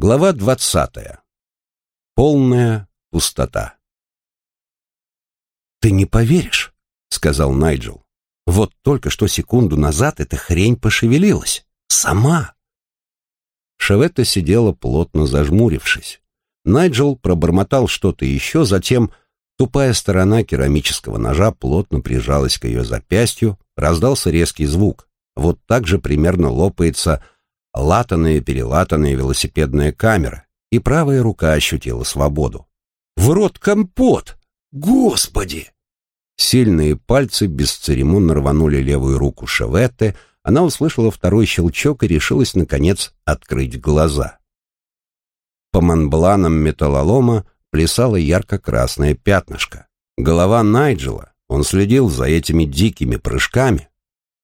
Глава двадцатая. Полная пустота. «Ты не поверишь», — сказал Найджел. «Вот только что секунду назад эта хрень пошевелилась. Сама». Шеветта сидела плотно зажмурившись. Найджел пробормотал что-то еще, затем тупая сторона керамического ножа плотно прижалась к ее запястью, раздался резкий звук. Вот так же примерно лопается латаная-перелатанная велосипедная камера, и правая рука ощутила свободу. «В рот компот! Господи!» Сильные пальцы бесцеремонно рванули левую руку Шеветте, она услышала второй щелчок и решилась, наконец, открыть глаза. По манбланам металлолома плясало ярко-красное пятнышко. Голова Найджела, он следил за этими дикими прыжками,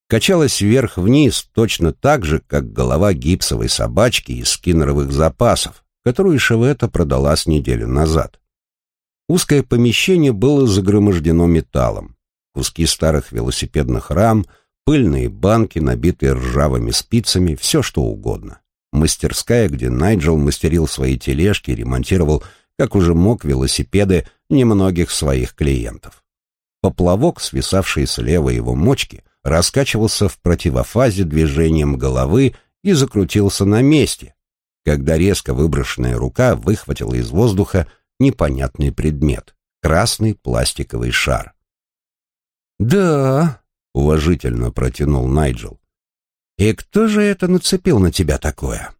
качалась вверх-вниз точно так же, как голова гипсовой собачки из скиннеровых запасов, которую Шевета продала с неделю назад. Узкое помещение было загромождено металлом. Куски старых велосипедных рам, пыльные банки, набитые ржавыми спицами, все что угодно. Мастерская, где Найджел мастерил свои тележки, ремонтировал, как уже мог, велосипеды немногих своих клиентов. Поплавок, свисавший слева его мочки, раскачивался в противофазе движением головы и закрутился на месте, когда резко выброшенная рука выхватила из воздуха непонятный предмет — красный пластиковый шар. «Да», — уважительно протянул Найджел. «И кто же это нацепил на тебя такое?»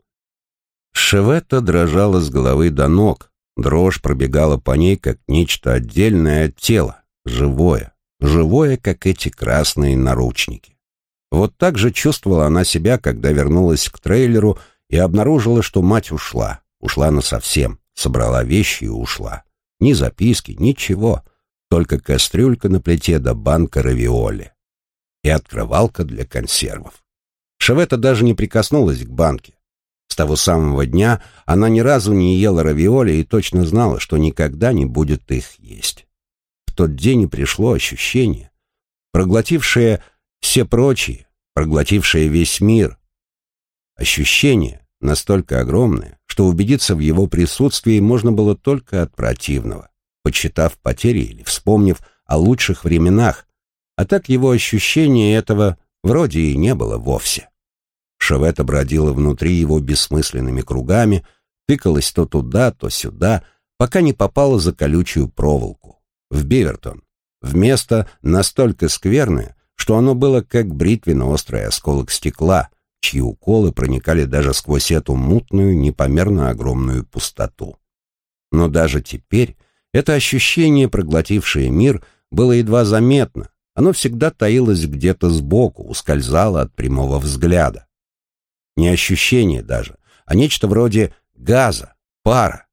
Шеветта дрожала с головы до ног, дрожь пробегала по ней, как нечто отдельное от тела, живое живое, как эти красные наручники. Вот так же чувствовала она себя, когда вернулась к трейлеру и обнаружила, что мать ушла. Ушла насовсем, собрала вещи и ушла. Ни записки, ничего, только кастрюлька на плите до банка равиоли. И открывалка для консервов. Шевета даже не прикоснулась к банке. С того самого дня она ни разу не ела равиоли и точно знала, что никогда не будет их есть тот день и пришло ощущение, проглотившее все прочие, проглотившее весь мир. Ощущение настолько огромное, что убедиться в его присутствии можно было только от противного, подсчитав потери или вспомнив о лучших временах, а так его ощущение этого вроде и не было вовсе. Шевета бродила внутри его бессмысленными кругами, тыкалась то туда, то сюда, пока не попала за колючую проволоку в Бивертон, в место настолько скверное, что оно было как бритвенно-острый осколок стекла, чьи уколы проникали даже сквозь эту мутную, непомерно огромную пустоту. Но даже теперь это ощущение, проглотившее мир, было едва заметно, оно всегда таилось где-то сбоку, ускользало от прямого взгляда. Не ощущение даже, а нечто вроде газа, пара.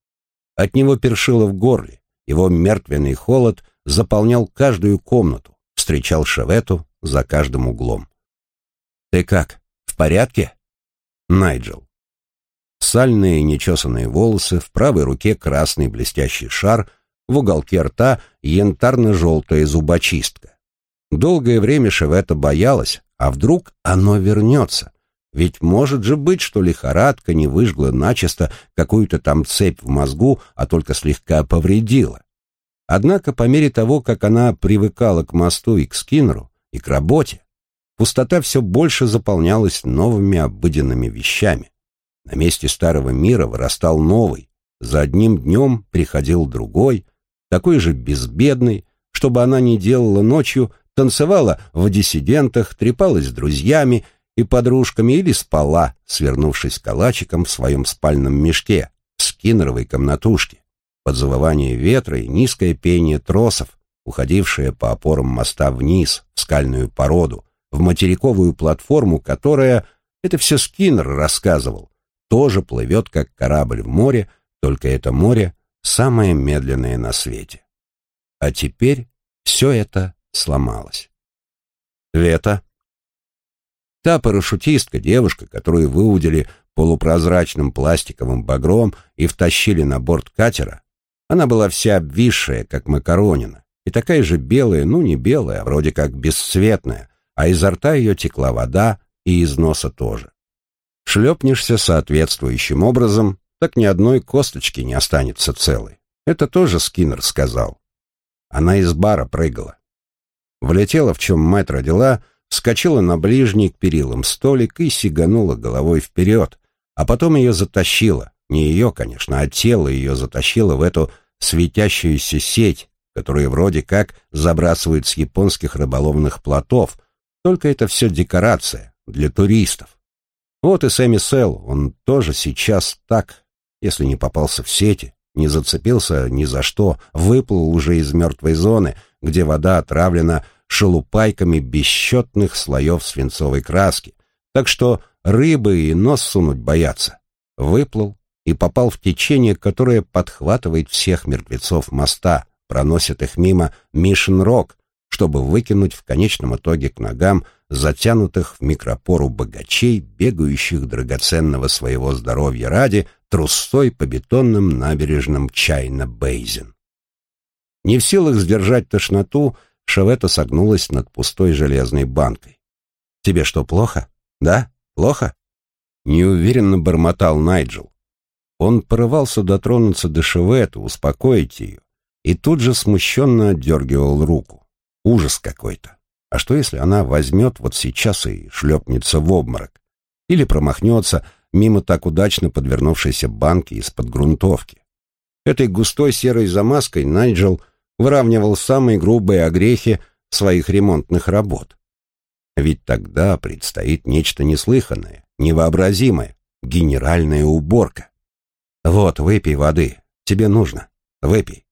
От него першило в горле, его мертвенный холод заполнял каждую комнату, встречал Шевету за каждым углом. «Ты как, в порядке?» Найджел. Сальные нечесанные волосы, в правой руке красный блестящий шар, в уголке рта янтарно-желтая зубочистка. Долгое время Шевета боялась, а вдруг оно вернется. Ведь может же быть, что лихорадка не выжгла начисто какую-то там цепь в мозгу, а только слегка повредила. Однако по мере того, как она привыкала к мосту и к Скиннеру, и к работе, пустота все больше заполнялась новыми обыденными вещами. На месте старого мира вырастал новый, за одним днем приходил другой, такой же безбедный, чтобы она не делала ночью, танцевала в диссидентах, трепалась с друзьями и подружками или спала, свернувшись калачиком в своем спальном мешке, в скиннеровой комнатушке, под завывание ветра и низкое пение тросов, уходившее по опорам моста вниз, в скальную породу, в материковую платформу, которая, это все Скиннер рассказывал, тоже плывет как корабль в море, только это море самое медленное на свете. А теперь все это сломалось. Лето Та парашютистка, девушка, которую выудили полупрозрачным пластиковым багром и втащили на борт катера, она была вся обвисшая, как макаронина, и такая же белая, ну не белая, а вроде как бесцветная, а изо рта ее текла вода и из носа тоже. Шлепнешься соответствующим образом, так ни одной косточки не останется целой. Это тоже Скиннер сказал. Она из бара прыгала. Влетела, в чем мать родила, вскочила на ближний к перилам столик и сиганула головой вперед, а потом ее затащило. Не ее, конечно, а тело ее затащило в эту светящуюся сеть, которую вроде как забрасывают с японских рыболовных плотов, только это все декорация для туристов. Вот и Сэмми Сел, он тоже сейчас так, если не попался в сети, не зацепился ни за что, выплыл уже из мертвой зоны, где вода отравлена шелупайками бесчетных слоев свинцовой краски, так что рыбы и нос сунуть боятся. Выплыл и попал в течение, которое подхватывает всех мертвецов моста, проносит их мимо Мишен-Рок, чтобы выкинуть в конечном итоге к ногам затянутых в микропору богачей, бегающих драгоценного своего здоровья ради, трустой по бетонным набережным Чайна-Бейзен. Не в силах сдержать тошноту, Шавета согнулась над пустой железной банкой. «Тебе что, плохо? Да? Плохо?» Неуверенно бормотал Найджел. Он порывался дотронуться до Шеветы, успокоить ее, и тут же смущенно отдергивал руку. Ужас какой-то. А что, если она возьмет вот сейчас и шлепнется в обморок? Или промахнется мимо так удачно подвернувшейся банки из-под грунтовки? Этой густой серой замазкой Найджел выравнивал самые грубые огрехи своих ремонтных работ. Ведь тогда предстоит нечто неслыханное, невообразимое, генеральная уборка. Вот, выпей воды, тебе нужно, выпей.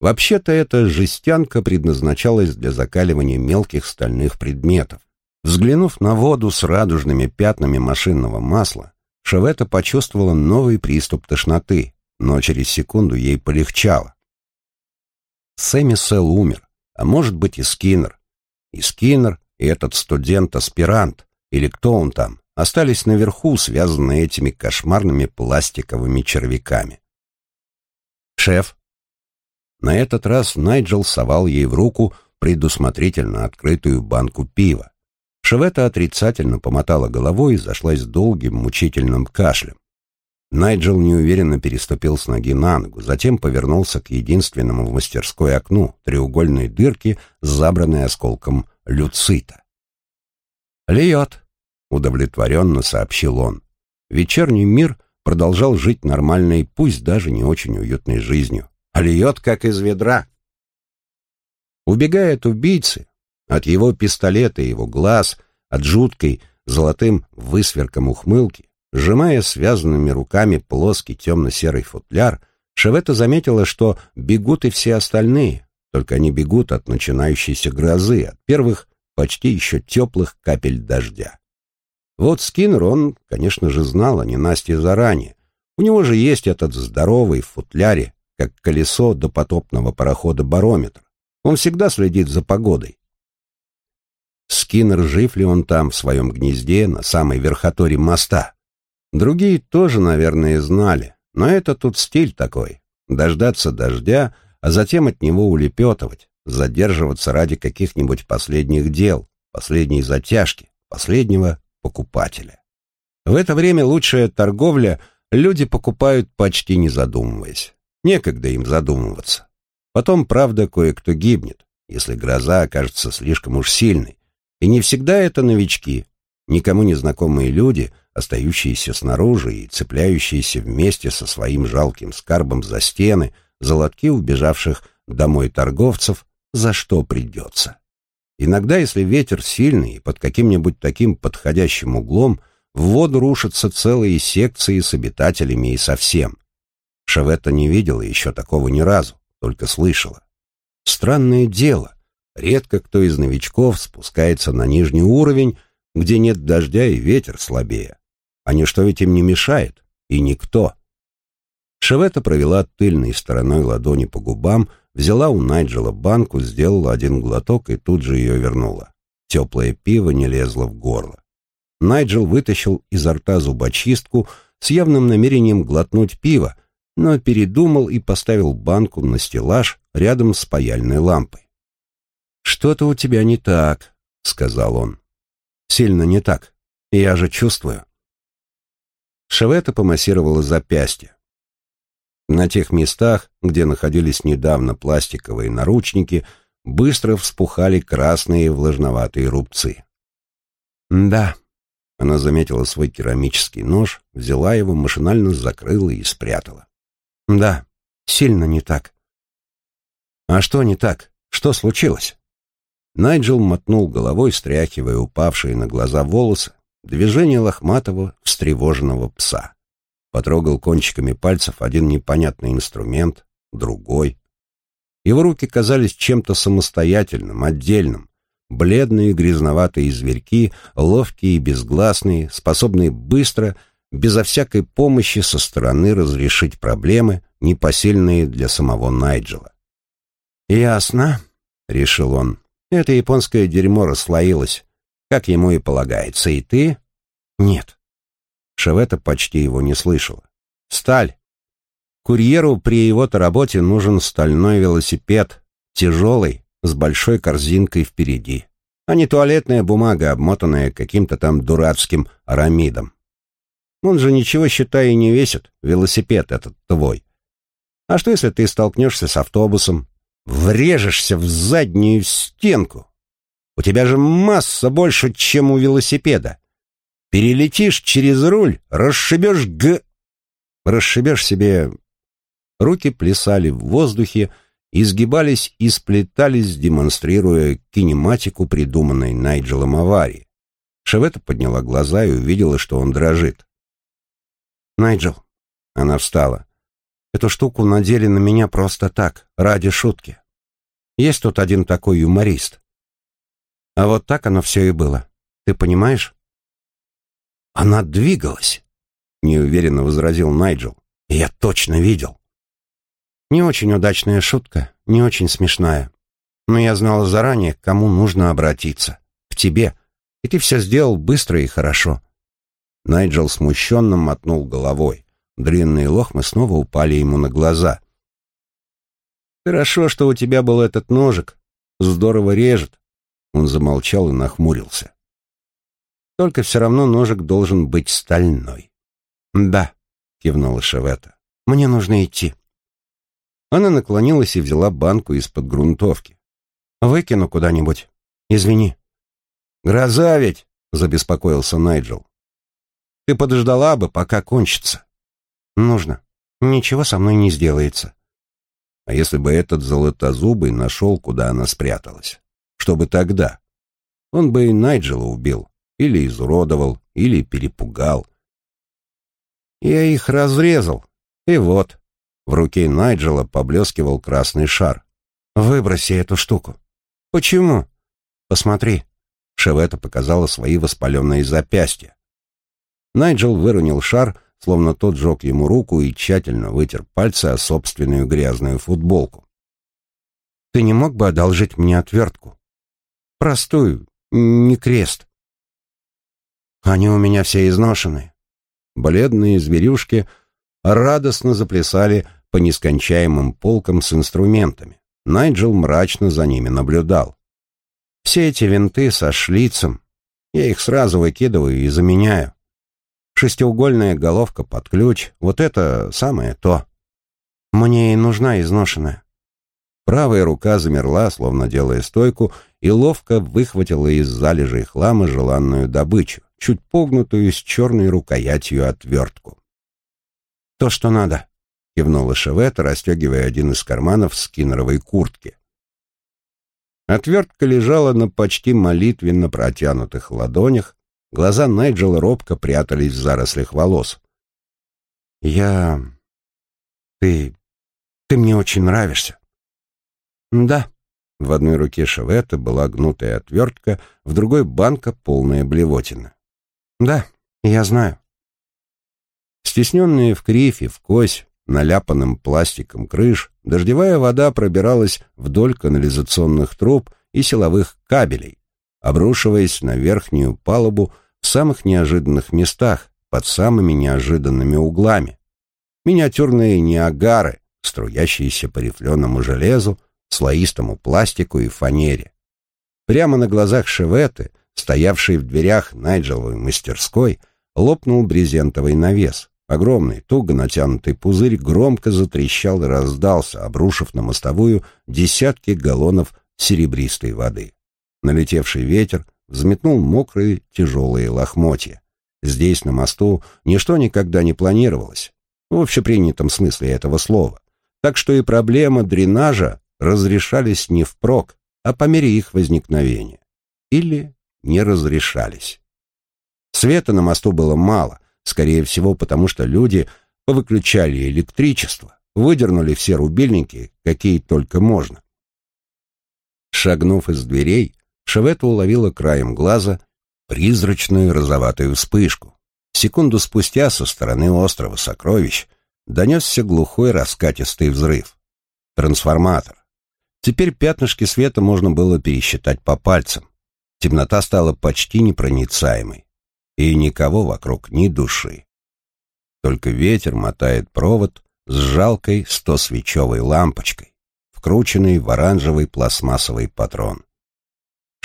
Вообще-то эта жестянка предназначалась для закаливания мелких стальных предметов. Взглянув на воду с радужными пятнами машинного масла, Шевета почувствовала новый приступ тошноты, но через секунду ей полегчало. Сэмми Сел умер, а может быть и Скиннер. И Скиннер, и этот студент-аспирант, или кто он там, остались наверху, связанные этими кошмарными пластиковыми червяками. «Шеф, на этот раз Найджел совал ей в руку предусмотрительно открытую банку пива. Шевета отрицательно помотала головой и зашлась долгим мучительным кашлем. Найджел неуверенно переступил с ноги на ногу, затем повернулся к единственному в мастерской окну, треугольной дырке, забранной осколком люцита. «Льет», — удовлетворенно сообщил он. Вечерний мир продолжал жить нормальной, пусть даже не очень уютной жизнью а льет, как из ведра. Убегая от убийцы, от его пистолета и его глаз, от жуткой золотым высверком ухмылки, сжимая связанными руками плоский темно-серый футляр, Шевета заметила, что бегут и все остальные, только они бегут от начинающейся грозы, от первых почти еще теплых капель дождя. Вот Скиннер, он, конечно же, знал о ненастье заранее. У него же есть этот здоровый в футляре как колесо до потопного парохода барометр. Он всегда следит за погодой. Скиннер, жив ли он там в своем гнезде на самой верхоторе моста? Другие тоже, наверное, знали, но это тут стиль такой. Дождаться дождя, а затем от него улепетывать, задерживаться ради каких-нибудь последних дел, последней затяжки, последнего покупателя. В это время лучшая торговля люди покупают почти не задумываясь. Некогда им задумываться. Потом, правда, кое-кто гибнет, если гроза окажется слишком уж сильной. И не всегда это новички, никому не знакомые люди, остающиеся снаружи и цепляющиеся вместе со своим жалким скарбом за стены, золотки убежавших домой торговцев, за что придется. Иногда, если ветер сильный и под каким-нибудь таким подходящим углом, в воду рушатся целые секции с обитателями и совсем. Шаветта не видела еще такого ни разу, только слышала. Странное дело, редко кто из новичков спускается на нижний уровень, где нет дождя и ветер слабее. А ничто ведь им не мешает, и никто. Шеветта провела тыльной стороной ладони по губам, взяла у Найджела банку, сделала один глоток и тут же ее вернула. Теплое пиво не лезло в горло. Найджел вытащил изо рта зубочистку с явным намерением глотнуть пиво, но передумал и поставил банку на стеллаж рядом с паяльной лампой. «Что-то у тебя не так», — сказал он. «Сильно не так. Я же чувствую». Шевета помассировала запястье. На тех местах, где находились недавно пластиковые наручники, быстро вспухали красные влажноватые рубцы. «Да», — она заметила свой керамический нож, взяла его, машинально закрыла и спрятала. «Да, сильно не так». «А что не так? Что случилось?» Найджел мотнул головой, стряхивая упавшие на глаза волосы, движение лохматого, встревоженного пса. Потрогал кончиками пальцев один непонятный инструмент, другой. Его руки казались чем-то самостоятельным, отдельным. Бледные грязноватые зверьки, ловкие и безгласные, способные быстро, безо всякой помощи со стороны разрешить проблемы, непосильные для самого Найджела. «Ясно», — решил он. «Это японское дерьмо расслоилось, как ему и полагается. И ты?» «Нет». Шевета почти его не слышала. «Сталь. Курьеру при его-то работе нужен стальной велосипед, тяжелый, с большой корзинкой впереди, а не туалетная бумага, обмотанная каким-то там дурацким арамидом. Он же ничего, считай, и не весит, велосипед этот твой. А что, если ты столкнешься с автобусом, врежешься в заднюю стенку? У тебя же масса больше, чем у велосипеда. Перелетишь через руль, расшибешь г... Расшибешь себе... Руки плясали в воздухе, изгибались и сплетались, демонстрируя кинематику, придуманной Найджелом аварии. Шевета подняла глаза и увидела, что он дрожит. «Найджел», — она встала, — «эту штуку надели на меня просто так, ради шутки. Есть тут один такой юморист. А вот так оно все и было. Ты понимаешь?» «Она двигалась», — неуверенно возразил Найджел. «Я точно видел». Не очень удачная шутка, не очень смешная. Но я знала заранее, к кому нужно обратиться. К тебе. И ты все сделал быстро и хорошо. Найджел смущенно мотнул головой. Длинные лохмы снова упали ему на глаза. «Хорошо, что у тебя был этот ножик. Здорово режет». Он замолчал и нахмурился. «Только все равно ножик должен быть стальной». «Да», — кивнула Шевета. «Мне нужно идти». Она наклонилась и взяла банку из-под грунтовки. «Выкину куда-нибудь. Извини». «Гроза ведь!» — забеспокоился Найджел. «Ты подождала бы, пока кончится». «Нужно. Ничего со мной не сделается». А если бы этот золотозубый нашел, куда она спряталась? Что бы тогда? Он бы и Найджела убил, или изуродовал, или перепугал. Я их разрезал, и вот. В руке Найджела поблескивал красный шар. «Выброси эту штуку». «Почему?» «Посмотри». Шевета показала свои воспаленные запястья. Найджел выронил шар, словно тот жег ему руку и тщательно вытер пальцы о собственную грязную футболку. «Ты не мог бы одолжить мне отвертку? Простую, не крест». «Они у меня все изношенные». Бледные зверюшки радостно заплясали по нескончаемым полкам с инструментами. Найджел мрачно за ними наблюдал. Все эти винты со шлицем, я их сразу выкидываю и заменяю. Шестиугольная головка под ключ, вот это самое то. Мне и нужна изношенная. Правая рука замерла, словно делая стойку, и ловко выхватила из залежей хлама желанную добычу, чуть погнутую с черной рукоятью отвертку. «То, что надо», — кивнула Шевета, расстегивая один из карманов скиннеровой куртки. Отвертка лежала на почти молитвенно протянутых ладонях, глаза Найджела робко прятались в зарослях волос. «Я... ты... ты мне очень нравишься». «Да». В одной руке Шевета была гнутая отвертка, в другой — банка, полная блевотина. «Да, я знаю». Стесненные в кривь и в кось, наляпанным пластиком крыш, дождевая вода пробиралась вдоль канализационных труб и силовых кабелей, обрушиваясь на верхнюю палубу в самых неожиданных местах, под самыми неожиданными углами. Миниатюрные неагары, струящиеся по рифленому железу, слоистому пластику и фанере. Прямо на глазах Шеветы, стоявшей в дверях Найджеловой мастерской, лопнул брезентовый навес. Огромный, туго натянутый пузырь громко затрещал и раздался, обрушив на мостовую десятки галлонов серебристой воды. Налетевший ветер взметнул мокрые тяжелые лохмотья. Здесь, на мосту, ничто никогда не планировалось, в общепринятом смысле этого слова. Так что и проблема дренажа разрешались не впрок, а по мере их возникновения. Или не разрешались. Света на мосту было мало, скорее всего, потому что люди повыключали электричество, выдернули все рубильники, какие только можно. Шагнув из дверей, Шевета уловила краем глаза призрачную розоватую вспышку. Секунду спустя со стороны острова Сокровищ донесся глухой раскатистый взрыв. Трансформатор. Теперь пятнышки света можно было пересчитать по пальцам. Темнота стала почти непроницаемой. И никого вокруг ни души. Только ветер мотает провод с жалкой стосвечевой лампочкой, вкрученной в оранжевый пластмассовый патрон.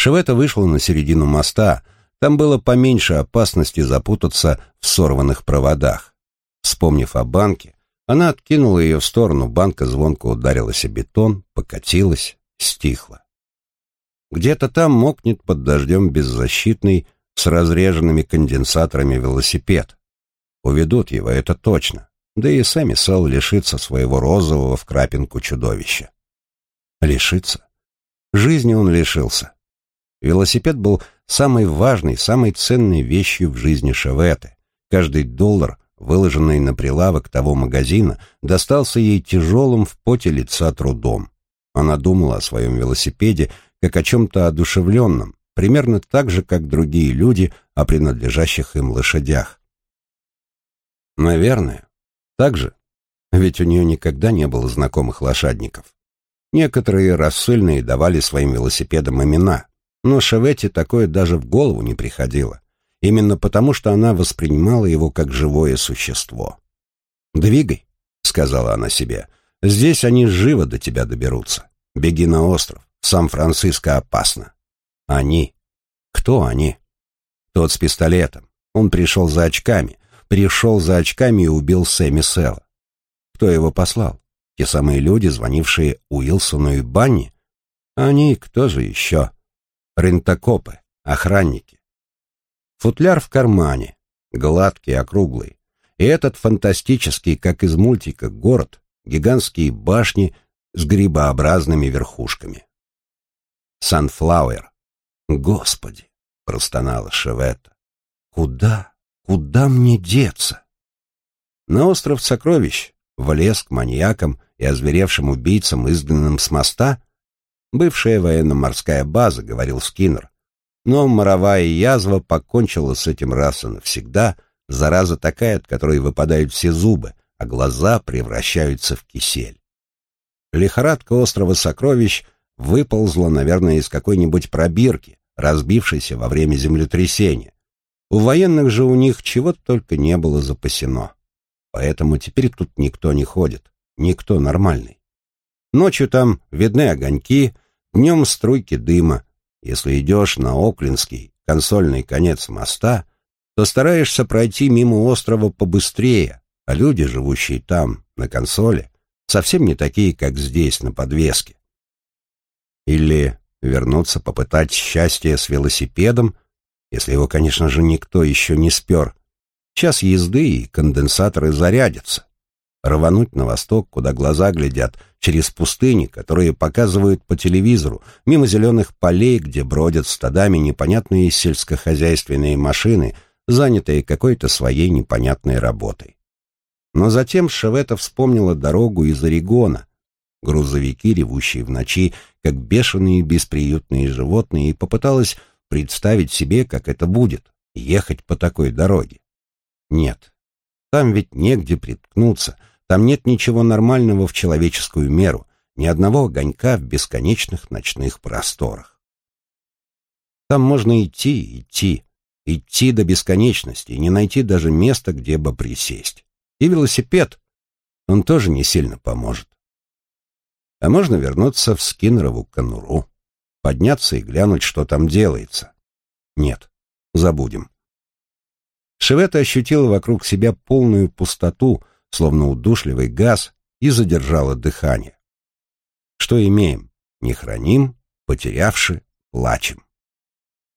Шевета вышла на середину моста, там было поменьше опасности запутаться в сорванных проводах. Вспомнив о банке, она откинула ее в сторону, банка звонко ударилась о бетон, покатилась, стихла. Где-то там мокнет под дождем беззащитный, с разреженными конденсаторами велосипед. Уведут его, это точно. Да и сами Сэл лишится своего розового в крапинку чудовища. Лишится? Жизни он лишился. Велосипед был самой важной, самой ценной вещью в жизни Шеветы. Каждый доллар, выложенный на прилавок того магазина, достался ей тяжелым в поте лица трудом. Она думала о своем велосипеде как о чем-то одушевленном, примерно так же, как другие люди о принадлежащих им лошадях. Наверное, так же, ведь у нее никогда не было знакомых лошадников. Некоторые рассыльные давали своим велосипедам имена, но Шеветти такое даже в голову не приходило, именно потому что она воспринимала его как живое существо. «Двигай», — сказала она себе, — «здесь они живо до тебя доберутся. Беги на остров, Сан-Франциско опасно». Они. Кто они? Тот с пистолетом. Он пришел за очками, пришел за очками и убил Сэмми Села. Кто его послал? Те самые люди, звонившие Уилсону и Банни? Они, кто же еще? Рентокопы, охранники. Футляр в кармане, гладкий, округлый. И этот фантастический, как из мультика, город, гигантские башни с грибообразными верхушками. Санфлауэр. Господи, простонала Шеветта. Куда, куда мне деться? На остров сокровищ, в лес к маньякам и озверевшим убийцам, изгнанным с моста, Бывшая военно-морская база, говорил Скиннер. Но моровая язва покончила с этим раз и навсегда, зараза такая, от которой выпадают все зубы, а глаза превращаются в кисель. Лихорадка острова сокровищ выползла, наверное, из какой-нибудь пробирки, разбившейся во время землетрясения. У военных же у них чего только не было запасено. Поэтому теперь тут никто не ходит, никто нормальный. Ночью там видны огоньки, днем струйки дыма. Если идешь на Оклинский, консольный конец моста, то стараешься пройти мимо острова побыстрее, а люди, живущие там, на консоли, совсем не такие, как здесь, на подвеске. Или вернуться попытать счастье с велосипедом, если его, конечно же, никто еще не спер. Час езды, и конденсаторы зарядятся рвануть на восток, куда глаза глядят, через пустыни, которые показывают по телевизору, мимо зеленых полей, где бродят стадами непонятные сельскохозяйственные машины, занятые какой-то своей непонятной работой. Но затем Шевета вспомнила дорогу из Орегона, грузовики, ревущие в ночи, как бешеные бесприютные животные, и попыталась представить себе, как это будет, ехать по такой дороге. Нет, там ведь негде приткнуться — там нет ничего нормального в человеческую меру, ни одного огонька в бесконечных ночных просторах. Там можно идти, идти, идти до бесконечности и не найти даже места, где бы присесть. И велосипед, он тоже не сильно поможет. А можно вернуться в Скиннерову конуру, подняться и глянуть, что там делается. Нет, забудем. Шевета ощутила вокруг себя полную пустоту, словно удушливый газ, и задержала дыхание. Что имеем? Не храним, потерявши, плачем.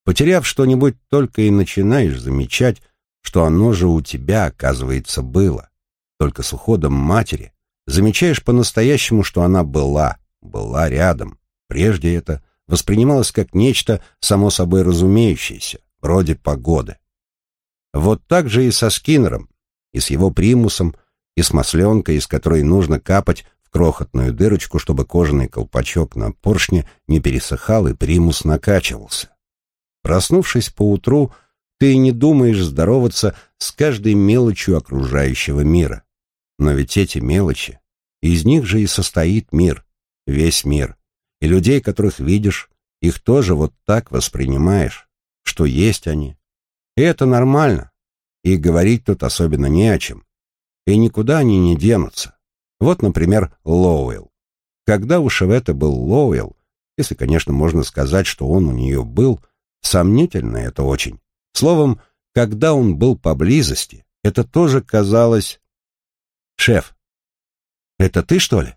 Потеряв что-нибудь, только и начинаешь замечать, что оно же у тебя, оказывается, было. Только с уходом матери замечаешь по-настоящему, что она была, была рядом. Прежде это воспринималось как нечто само собой разумеющееся, вроде погоды. Вот так же и со Скиннером, и с его примусом, и с масленкой, из которой нужно капать в крохотную дырочку, чтобы кожаный колпачок на поршне не пересыхал и примус накачивался. Проснувшись поутру, ты не думаешь здороваться с каждой мелочью окружающего мира. Но ведь эти мелочи, из них же и состоит мир, весь мир. И людей, которых видишь, их тоже вот так воспринимаешь, что есть они. И это нормально. И говорить тут особенно не о чем. И никуда они не денутся. Вот, например, Лоуэлл. Когда у Шевета был Лоуэлл, если, конечно, можно сказать, что он у нее был, сомнительно это очень. Словом, когда он был поблизости, это тоже казалось... «Шеф, это ты, что ли?»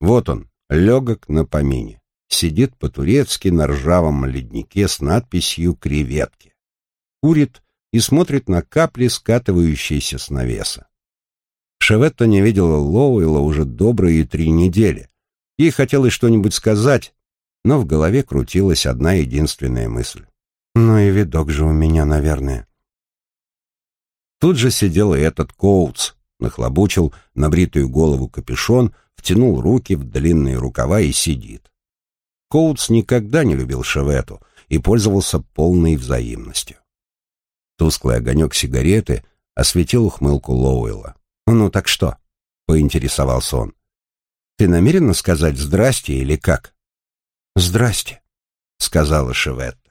Вот он, легок на помине. Сидит по-турецки на ржавом леднике с надписью «Креветки». Курит и смотрит на капли, скатывающиеся с навеса. Шеветта не видела Лоуэлла уже добрые три недели. Ей хотелось что-нибудь сказать, но в голове крутилась одна единственная мысль. «Ну и видок же у меня, наверное». Тут же сидел и этот Коутс, нахлобучил на бритую голову капюшон, втянул руки в длинные рукава и сидит. Коутс никогда не любил Шевету и пользовался полной взаимностью. Тусклый огонек сигареты осветил ухмылку Лоуэлла. «Ну так что?» — поинтересовался он. «Ты намерена сказать «здрасте» или как?» «Здрасте», — сказала Шеветта.